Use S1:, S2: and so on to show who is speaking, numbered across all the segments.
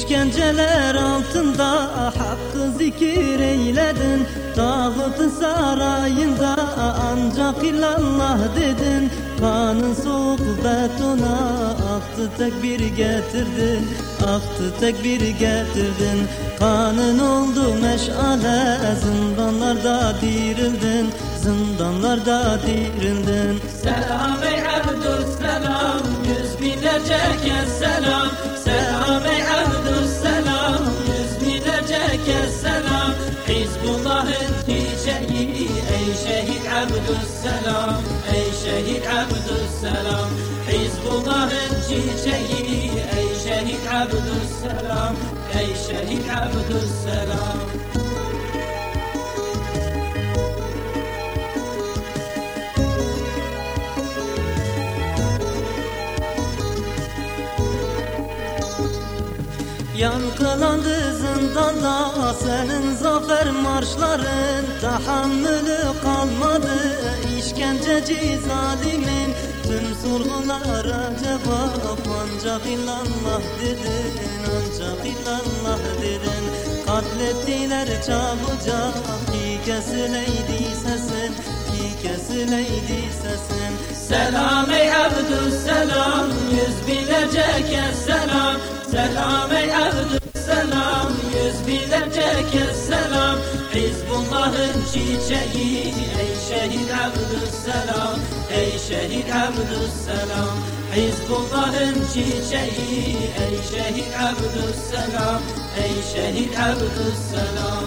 S1: İşkenceler altında hakkı zikir eyledin. Dağıtı sarayında ancak illallah dedin. Kanın soğuk betona aktı tekbir getirdin. Aktı tekbir getirdin. Kanın oldu meşale zindanlarda dirildin. Zindanlarda dirildin.
S2: Selam Hizbullah'ın çiçeği Ey şehit Abdüsselam Ey şehit Abdüsselam. Hizbullah'ın çiçeği Ey şehit Abdüsselam Ey şehit Abdüsselam.
S1: Yankılandı zindanda senin marşların Tahammülü kalmadı. İşkenceci zalimin Tüm sorgulara cevap. Ancak illallah dedin Ancak illallah dedin. Katlettiler çabucak ki kesileydi sesin Ki kesileydi sesin.
S2: Selam ey Abdüsselam Yüz binlerce kez selam. Selam ey Abdüsselam Yüz binlerce kez selam Hizbullah'ın çiçeği Ey şehit Abdüsselam Ey şehit Abdüsselam Hizbullah'ın çiçeği Ey şehit Abdüsselam Ey şehit Abdüsselam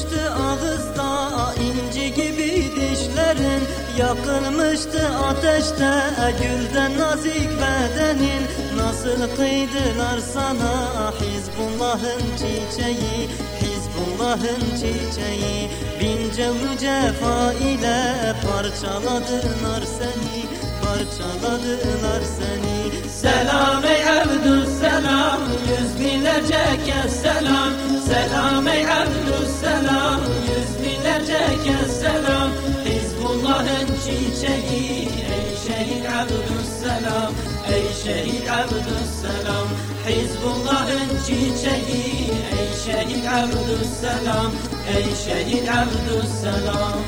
S1: Kırılmıştı ağızda inci gibi dişlerin. Yakılmıştı ateşte gülden nazik bedenin. Nasıl kıydılar sana Hizbullah'ın çiçeği Hizbullah'ın çiçeği. Bin cevru cefa ile parçaladılar seni Parçaladılar seni.
S2: Selam ey Abdüsselam Yüz binlerce kez selam. Selam ey Abdüsselam Ey şehit Abdüsselam. Hizbullah'ın çiçeği. Ey şehit Abdüsselam. Ey şehit Abdüsselam.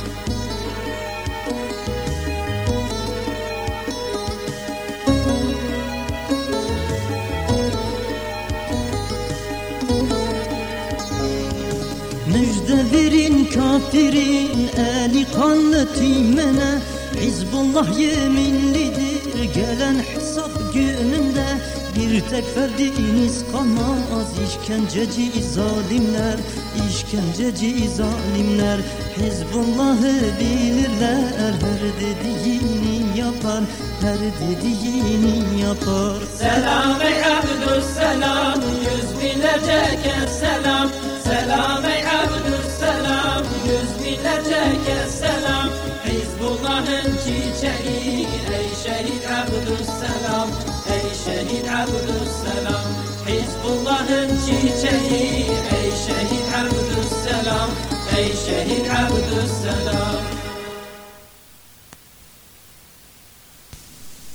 S1: Müjde verin kafirin eli kanlı timene Hizbullah yeminlidir. Gelen hesap gününde Bir tek ferdiniz kalmaz işkenceci zalimler işkenceci zalimler. Hizbullah'ı bilirler her dediğini yapar Her dediğini yapar.
S2: Selam ey Abdüsselam Yüz binlerce kez selam Ey şehit Abdüsselam Ey şehit Abdüsselam Hizbullah'ın çiçeği Ey şehit Abdüsselam Ey şehit Abdüsselam